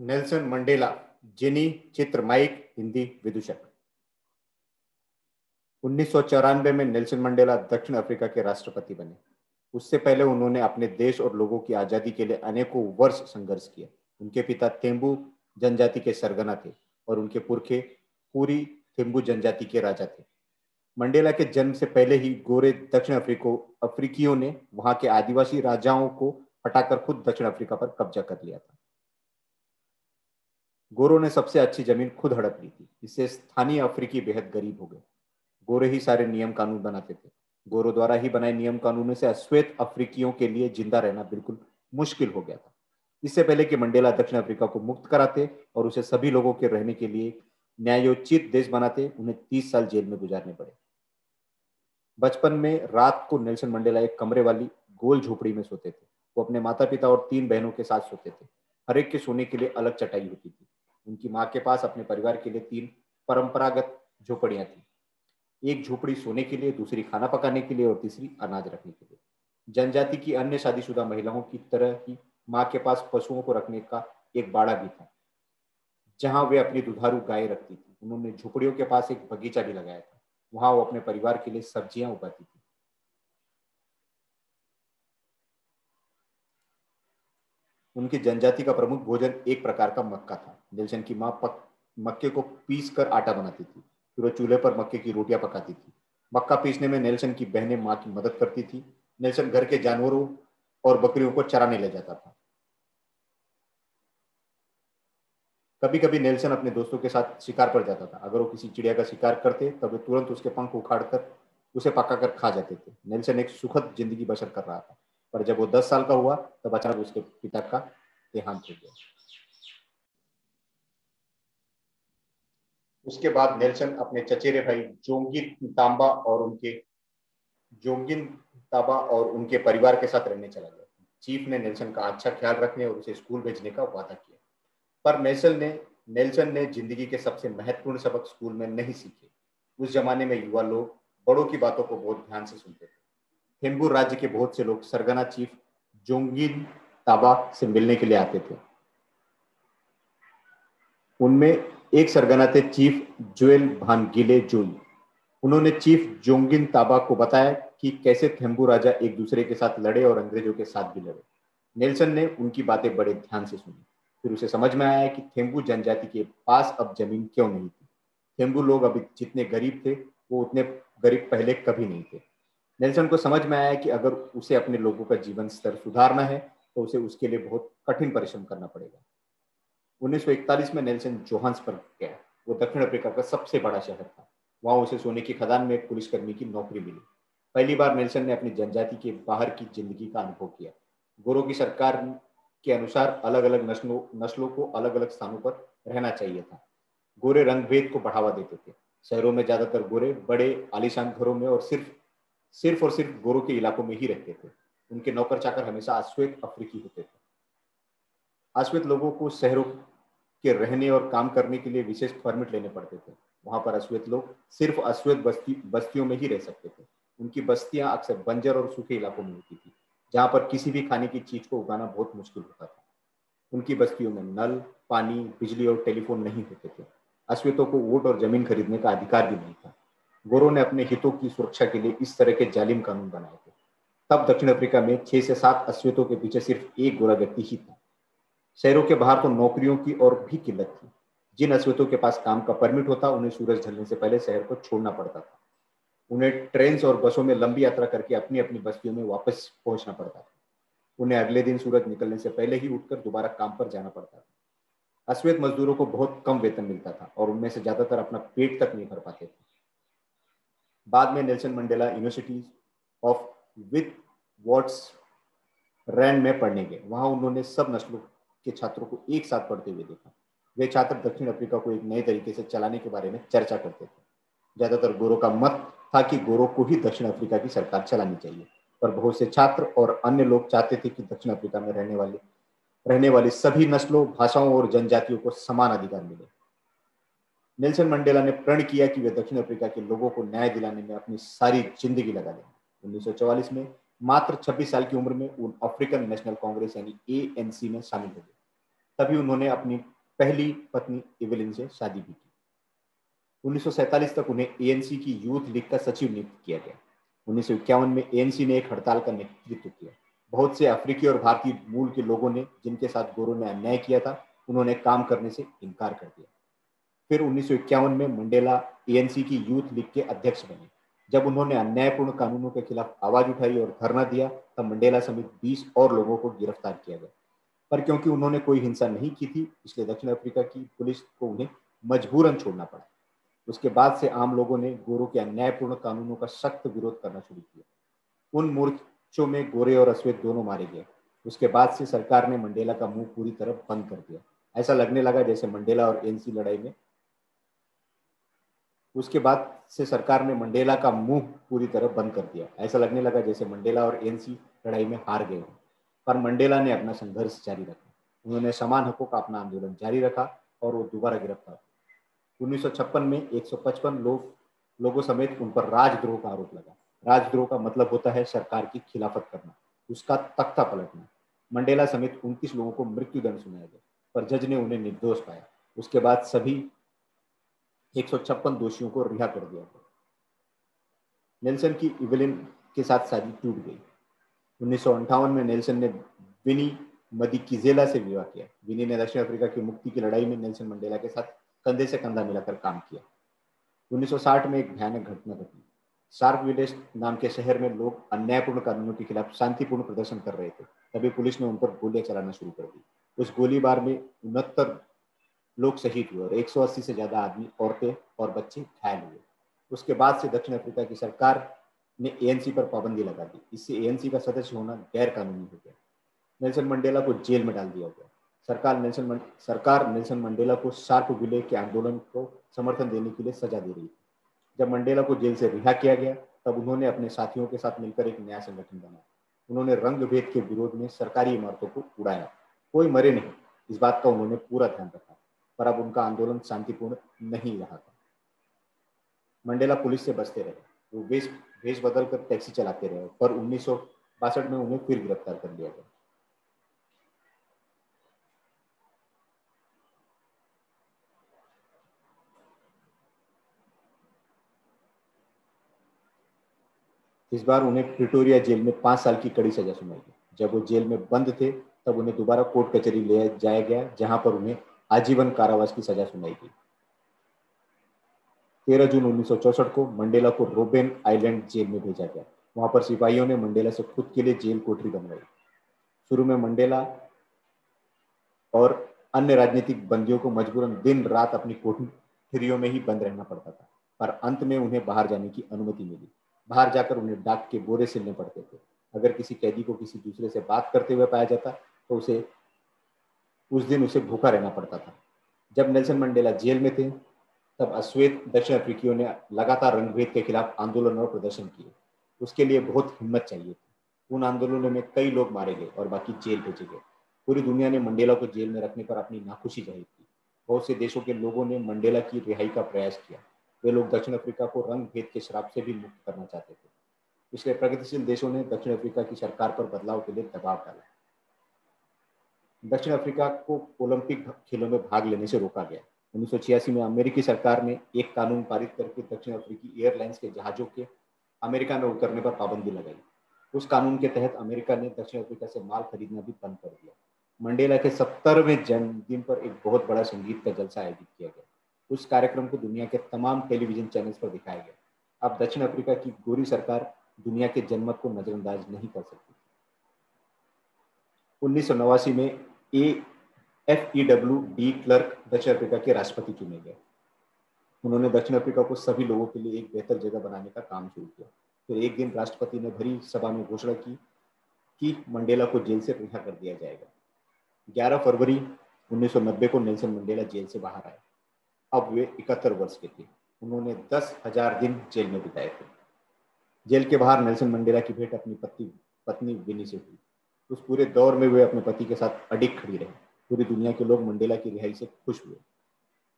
Nelson Mandela जिनी चित्र mic Hindi विदूषक उन्नीस में नेल्सन मंडेला दक्षिण अफ्रीका के राष्ट्रपति बने। उससे पहले उन्होंने अपने देश और लोगों की आज़ादी के लिए अनेकों वर्ष संघर्ष किया उनके पिता तेम्बू जनजाति के सरगना थे और उनके पुरखे पूरी थेम्बू जनजाति के राजा थे। मंडेला के जन्म से पहले ही गोरे दक्षिण अफ्रीको अफ्रीकियों ने वहाँ के आदिवासी राजाओं को हटाकर खुद दक्षिण अफ्रीका पर कब्जा कर लिया था। गोरों ने सबसे अच्छी ज़मीन खुद हड़प ली थी इससे स्थानीय अफ्रीकी बेहद गरीब हो गए। गोरे ही सारे नियम कानून बनाते थे। गोरों द्वारा ही बनाए नियम कानूनों से अश्वेत अफ्रीकियों के लिए ज़िंदा रहना बिल्कुल मुश्किल हो गया था। इससे पहले कि मंडेला दक्षिण अफ्रीका को मुक्त कराते और उसे सभी लोगों के रहने के लिए न्यायोचित देश बनाते, उन्हें तीस साल जेल में गुजारने पड़े। बचपन में रात को नेल्सन मंडेला एक कमरे वाली गोल झोपड़ी में सोते थे। वो अपने माता पिता और तीन बहनों के साथ सोते थे। हर एक के सोने के लिए अलग चटाई होती थी। उनकी माँ के पास अपने परिवार के लिए तीन परंपरागत झोपड़ियाँ थी। एक झोपड़ी सोने के लिए, दूसरी खाना पकाने के लिए और तीसरी अनाज रखने के लिए। जनजाति की अन्य शादीशुदा महिलाओं की तरह ही माँ के पास पशुओं को रखने का एक बाड़ा भी था, जहाँ वे अपनी दुधारू गाय रखती थी। उन्होंने झोपड़ियों के पास एक बगीचा भी लगाया था। वहाँ वो अपने परिवार के लिए सब्ज़ियाँ उगाती थी। उनकी जनजाति का प्रमुख भोजन एक प्रकार का मक्का था। दिलशन की माँ पक, मक्के को पीस कर आटा बनाती थी फिर वो चूल्हे पर मक्के की रोटियाँ पकाती थी। मक्का पीसने में नेल्सन की बहनें माँ की मदद करती थी। नेल्सन घर के जानवरों और बकरियों को चराने ले जाता था। कभी कभी नेल्सन अपने दोस्तों के साथ शिकार पर जाता था। अगर वो किसी चिड़िया का शिकार करते तब वे तुरंत उसके पंख उखाड़ कर उसे पका कर खा जाते थे। नेल्सन एक सुखद ज़िंदगी बसर कर रहा था। पर जब वो दस साल का हुआ, तब अचानक उसके पिता का देहांत हो गया। उसके बाद नेल्सन अपने चचेरे भाई जोंगिन तांबा और उनके, जोंगिन ताबा और उनके परिवार के साथ रहने चला गया। चीफ ने नेल्सन का अच्छा ख्याल रखने और उसे स्कूल भेजने का वादा किया। पर नेल्सन ने नेल्सन ने ज़िंदगी के सबसे महत्वपूर्ण सबक स्कूल में नहीं सीखे। उस जमाने में युवा लोग बड़ों की बातों को बहुत ध्यान से सुनते थे। थेम्बूर राज्य के बहुत से लोग सरगना चीफ जोंगिन ताबा से मिलने के लिए आते थे। उनमें एक सरगना थे चीफ जोएल भानगिले जोई उन्होंने चीफ जोंगिन ताबा को बताया कि कैसे थेम्बू राजा एक दूसरे के साथ लड़े और अंग्रेज़ों के साथ भी लड़े। नेल्सन ने उनकी बातें बड़े ध्यान से सुनी। फिर उसे समझ में आया कि थेम्बू जनजाति के पास अब ज़मीन क्यों नहीं थी। थेम्बू लोग अभी जितने गरीब थे, वो उतने गरीब पहले कभी नहीं थे। नेल्सन को समझ में आया कि अगर उसे अपने लोगों का जीवन स्तर सुधारना है तो उसे उसके लिए बहुत कठिन परिश्रम करना पड़ेगा। 1941 में नेल्सन जोहान्सबर्ग गया। वो दक्षिण अफ्रीका का सबसे बड़ा शहर था। वहाँ उसे सोने की खदान में पुलिसकर्मी की नौकरी मिली। पहली बार नेल्सन ने अपनी जनजाति के बाहर की ज़िंदगी का अनुभव किया। गोरों की सरकार के अनुसार अलग अलग नस्लों नस्लों को अलग अलग स्थानों पर रहना चाहिए था। गोरे रंगभेद को बढ़ावा देते थे। शहरों में ज़्यादातर गोरे, बड़े, आलिशान घरों में और सिर्फ़ सिर्फ़ और सिर्फ़ गोरों के इलाकों में ही रहते थे। उनके नौकर चाकर हमेशा अश्वेत अफ्रीकी होते थे। अश्वेत लोगों को शहरों के रहने और काम करने के लिए विशेष परमिट लेने पड़ते थे। वहाँ पर अश्वेत लोग सिर्फ़ अश्वेत बस्ती, बस्तियों में ही रह सकते थे। उनकी बस्तियाँ अक्सर बंजर और सूखे इलाकों में होती थी, जहाँ पर किसी भी खाने की चीज़ को उगाना बहुत मुश्किल होता था। उनकी बस्तियों में नल, पानी, बिजली और टेलीफोन नहीं होते थे। अश्वेतों को वोट और ज़मीन खरीदने का अधिकार भी नहीं था। गोरों ने अपने हितों की सुरक्षा के लिए इस तरह के जालिम कानून बनाए थे। तब दक्षिण अफ्रीका में छह से सात अश्वेतों के पीछे सिर्फ़ एक गोरा व्यक्ति ही था। शहरों के बाहर तो नौकरियों की और भी किल्लत थी। जिन अश्वेतों के पास काम का परमिट होता, उन्हें सूरज ढलने से पहले शहर को छोड़ना पड़ता था। उन्हें ट्रेन और बसों में लंबी यात्रा करके अपनी अपनी बस्तियों में वापस पहुँचना पड़ता था। उन्हें अगले दिन सूरज निकलने से पहले ही उठकर दोबारा काम पर जाना पड़ता था। अश्वेत मजदूरों को बहुत कम वेतन मिलता था और उनमें से ज़्यादातर अपना पेट तक नहीं भर पाते थे। बाद में Nelson Mandela university of Witwatersrand में पढ़ने गए। वहाँ उन्होंने सब नस्लों के छात्रों को एक साथ पढ़ते हुए देखा। वे छात्र दक्षिण अफ्रीका को एक नए तरीके से चलाने के बारे में चर्चा करते थे। ज़्यादातर गोरों का मत था कि गोरों को ही दक्षिण अफ्रीका की सरकार चलानी चाहिए। पर बहुत से छात्र और अन्य लोग चाहते थे कि दक्षिण अफ्रीका में रहने वाले, रहने वाली सभी नस्लों, भाषाओं और जनजातियों को समान अधिकार मिले। नेल्सन मंडेला ने प्रण किया कि वे दक्षिण अफ्रीका के लोगों को न्याय दिलाने में अपनी सारी ज़िंदगी लगा देंगे उन्नीस सौ चौवालीस में, मात्र 26 साल की उम्र में, उन अफ्रीकन नेशनल कांग्रेस यानी ए में शामिल हो गए। तभी उन्होंने अपनी पहली पत्नी इवेलिन से शादी भी की। उन्नीस तक उन्हें एएनसी की यूथ लीग का सचिव नियुक्त किया गया। उन्नीस सौ इक्यावन में एएनसी ने एक हड़ताल का नेतृत्व किया। बहुत से अफ्रीकी और भारतीय मूल के लोगों ने जिनके साथ गोरों ने अन्याय किया था, उन्होंने काम करने से इनकार कर दिया। फिर उन्नीस सौ इक्यावन में मंडेला एएनसी की यूथ लीग के अध्यक्ष बने। जब उन्होंने अन्यायपूर्ण कानूनों के खिलाफ आवाज़ उठाई और धरना दिया, तब मंडेला समेत 20 और लोगों को गिरफ़्तार किया गया। पर क्योंकि उन्होंने कोई हिंसा नहीं की थी, इसलिए दक्षिण अफ्रीका की पुलिस को उन्हें मजबूरन छोड़ना पड़ा। उसके बाद से आम लोगों ने गोरों के अन्यायपूर्ण कानूनों का सख्त विरोध करना शुरू किया। उन मोर्चों में गोरे और अश्वेत दोनों मारे गए। उसके बाद से सरकार ने मंडेला का मुँह पूरी तरह बंद कर दिया। ऐसा लगने लगा जैसे मंडेला और एनसी लड़ाई में उसके बाद से सरकार ने मंडेला का मुँह पूरी तरह बंद कर दिया। ऐसा लगने लगा जैसे मंडेला और एनसी लड़ाई में हार गए हों। पर मंडेला ने अपना संघर्ष जारी रखा। उन्होंने समान हकों का अपना आंदोलन जारी रखा और वो दोबारा गिरफ़्तार उन्नीस सौ छप्पन में 155 लोग, लोगों समेत उन पर राजद्रोह का आरोप लगा। राजद्रोह का मतलब होता है सरकार की खिलाफत करना, उसका तख्ता पलटना। मंडेला समेत उनतीस लोगों को मृत्यु दंड सुनाया गया, पर जज ने उन्हें निर्दोष पाया। उसके बाद सभी एक सौ छप्पन दोषियों को रिहा कर दिया गया। नेल्सन की इवेलिन के साथ शादी टूट गई। उन्नीस में नेल्सन ने विनी मदिकिजेला से विवाह किया। विनी ने दक्षिण अफ्रीका की मुक्ति की लड़ाई में नेल्सन मंडेला के साथ कंधे से कंधा मिलाकर काम किया। 1960 में एक भयानक घटना घटी। सार्क विलेज नाम के शहर में लोग अन्यायपूर्ण कानूनों के खिलाफ शांतिपूर्ण प्रदर्शन कर रहे थे। तभी पुलिस ने उन पर गोलियाँ चलाना शुरू कर दी। उस गोलीबार में उनहत्तर लोग शहीद हुए और 180 से ज़्यादा आदमी, औरतें और बच्चे घायल हुए। उसके बाद से दक्षिण अफ्रीका की सरकार ने एएनसी पर पाबंदी लगा दी। इससे एएनसी का सदस्य होना गैर कानूनी हो गया। नेल्सन मंडेला को जेल में डाल दिया गया। सरकार नेल्सन सरकार नेल्सन मंडेला को शार्प विले के आंदोलन को समर्थन देने के लिए सजा दे रही थी। जब मंडेला को जेल से रिहा किया गया, तब उन्होंने अपने साथियों के साथ मिलकर एक नया संगठन बनाया। उन्होंने रंग भेद के विरोध में सरकारी इमारतों को उड़ाया। कोई मरे नहीं। इस बात का उन्होंने पूरा ध्यान रखा। पर अब उनका आंदोलन शांतिपूर्ण नहीं रहा था। मंडेला पुलिस से बचते रहे। वो वेश भेष बदल कर टैक्सी चलाते रहे, पर उन्नीस में उन्हें फिर गिरफ़्तार कर लिया गया। इस बार उन्हें प्रिटोरिया जेल में पाँच साल की कड़ी सजा सुनाई गई जब वो जेल में बंद थे, तब उन्हें दोबारा कोर्ट कचहरी ले जाया गया, जहाँ पर उन्हें आजीवन कारावास की सजा सुनाई गई। तेरह जून उन्नीस को मंडेला को रोबेन आइलैंड जेल में भेजा गया। वहाँ पर सिपाहियों ने मंडेला से खुद के लिए जेल कोठरी बनवाई। शुरू में मंडेला और अन्य राजनीतिक बंदियों को मजबूरन दिन रात अपनी कोठरियों में ही बंद रहना पड़ता था, पर अंत में उन्हें बाहर जाने की अनुमति मिली। बाहर जाकर उन्हें डाक के बोरे सिलने पड़ते थे। अगर किसी कैदी को किसी दूसरे से बात करते हुए पाया जाता तो उसे उस दिन उसे भूखा रहना पड़ता था। जब नेल्सन मंडेला जेल में थे, तब अश्वेत दक्षिण अफ्रीकियों ने लगातार रंगभेद के खिलाफ आंदोलन और प्रदर्शन किए। उसके लिए बहुत हिम्मत चाहिए थी। उन आंदोलनों में कई लोग मारे गए और बाकी जेल भेजे गए। पूरी दुनिया ने मंडेला को जेल में रखने पर अपनी नाखुशी ज़ाहिर की। बहुत से देशों के लोगों ने मंडेला की रिहाई का प्रयास किया। वे लोग दक्षिण अफ्रीका को रंग भेद के शराब से भी मुक्त करना चाहते थे। इसलिए प्रगतिशील देशों ने दक्षिण अफ्रीका की सरकार पर बदलाव के लिए दबाव डाला। दक्षिण अफ्रीका को ओलंपिक खेलों में भाग लेने से रोका गया। उन्नीस सौ छियासी में अमेरिकी सरकार ने एक कानून पारित करके दक्षिण अफ्रीकी एयरलाइंस के जहाजों के अमेरिका में उतरने पर पाबंदी लगाई। उस कानून के तहत अमेरिका ने दक्षिण अफ्रीका से माल खरीदना भी बंद कर दिया। मंडेला के सत्तरवें जन्मदिन पर एक बहुत बड़ा संगीत का जलसा आयोजित किया गया। उस कार्यक्रम को दुनिया के तमाम टेलीविज़न चैनल्स पर दिखाया गया। अब दक्षिण अफ्रीका की गोरी सरकार दुनिया के जनमत को नजरअंदाज नहीं कर सकती। उन्नीस सौ नवासी में F E W de Klerk दक्षिण अफ्रीका के राष्ट्रपति चुने गए। उन्होंने दक्षिण अफ्रीका को सभी लोगों के लिए एक बेहतर जगह बनाने का काम शुरू किया। फिर एक दिन राष्ट्रपति ने भरी सभा में घोषणा की कि मंडेला को जेल से रिहा कर दिया जाएगा। 11 फरवरी 1990 को नेल्सन मंडेला जेल से बाहर आए। अब वे इकहत्तर वर्ष के थे। उन्होंने दस हज़ार दिन जेल में बिताए थे। जेल के बाहर नेल्सन मंडेला की भेंट अपनी पत्नी पत्नी विनी से हुई। उस पूरे दौर में वे अपने पति के साथ अडिग खड़ी रही। पूरी दुनिया के लोग मंडेला की रिहाई से खुश हुए।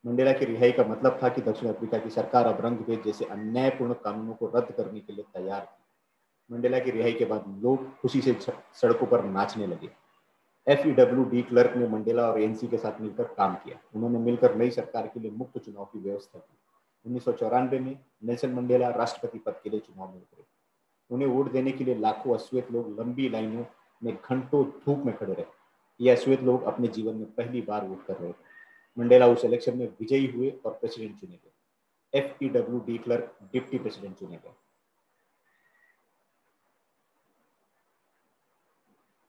मंडेला की रिहाई का मतलब था कि दक्षिण अफ्रीका की सरकार अब रंग भेद जैसे अन्यायपूर्ण कानूनों को रद्द करने के लिए तैयार थी। मंडेला की रिहाई के बाद लोग खुशी से सड़कों पर नाचने लगे। एफ़ डी क्लर्क ने मंडेला और एनसी के साथ मिलकर काम किया। उन्होंने मिलकर नई सरकार के लिए मुक्त चुनाव की व्यवस्था की। उन्नीस सौ चौरानवे में नेल्सन मंडेला राष्ट्रपति पद के लिए चुनाव में उतरे उन्हें वोट देने के लिए लाखों अश्वेत लोग लंबी लाइनों में घंटों धूप में खड़े रहे। ये अश्वेत लोग अपने जीवन में पहली बार वोट कर रहे थे। मंडेला उस इलेक्शन में विजयी हुए और प्रेसिडेंट चुने गए। F de Klerk deputy president चुने गए।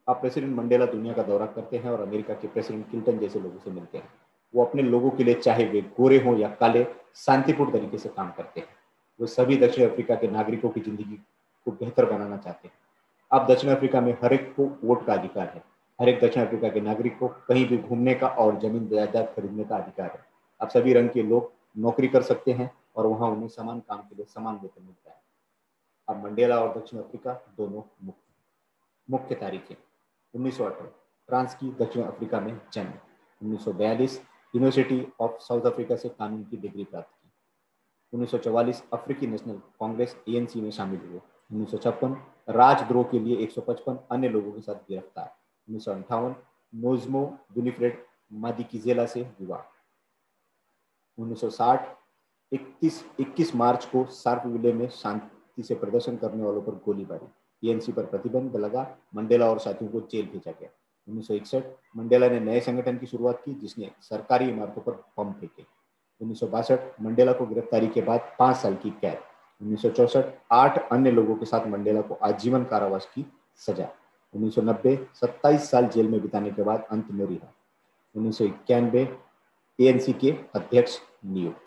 अब प्रेसिडेंट मंडेला दुनिया का दौरा करते हैं और अमेरिका के प्रेसिडेंट क्लिंटन जैसे लोगों से मिलते हैं। वो अपने लोगों के लिए चाहे वे गोरे हों या काले, शांतिपूर्ण तरीके से काम करते हैं। वो सभी दक्षिण अफ्रीका के नागरिकों की ज़िंदगी को बेहतर बनाना चाहते हैं। अब दक्षिण अफ्रीका में हर एक को वोट का अधिकार है। हर एक दक्षिण अफ्रीका के नागरिक को कहीं भी घूमने का और ज़मीन जायदाद खरीदने का अधिकार है। अब सभी रंग के लोग नौकरी कर सकते हैं और वहाँ उन्हें समान काम के लिए समान वेतन मिलता है। अब मंडेला और दक्षिण अफ्रीका दोनों मुक्त मुख्य तारीखें, उन्नीस फ्रांस की दक्षिण अफ्रीका में जन्म, उन्नीस सौ बयालीस, यूनिवर्सिटी ऑफ़ साउथ अफ्रीका से कानून की डिग्री प्राप्त की। उन्नीस अफ्रीकी नेशनल कांग्रेस, एएनसी में शामिल हुए। उन्नीस सौ छप्पन, राजद्रोह के लिए 155 अन्य लोगों के साथ गिरफ़्तार। उन्नीस सौ अंठावन, नोजमो विनिफ्रेड मादिकिजेला से विवाह। 1960 31 21 मार्च को सार्कविले में शांति से प्रदर्शन करने वालों पर गोलीबारी। टीएनसी पर प्रतिबंध लगा, मंडेला और साथियों को जेल भेजा गया। उन्नीस सौ इकसठ, मंडेला ने नए संगठन की शुरुआत की, जिसने सरकारी इमारतों पर बम फेंके। उन्नीस सौ बासठ, मंडेला को गिरफ्तारी के बाद पाँच साल की कैद। उन्नीस आठ अन्य लोगों के साथ मंडेला को आजीवन कारावास की सजा। 1990 27 साल जेल में बिताने के बाद अंत में रिहा। उन्नीस सौ इक्यानबे के अध्यक्ष नियुक्त।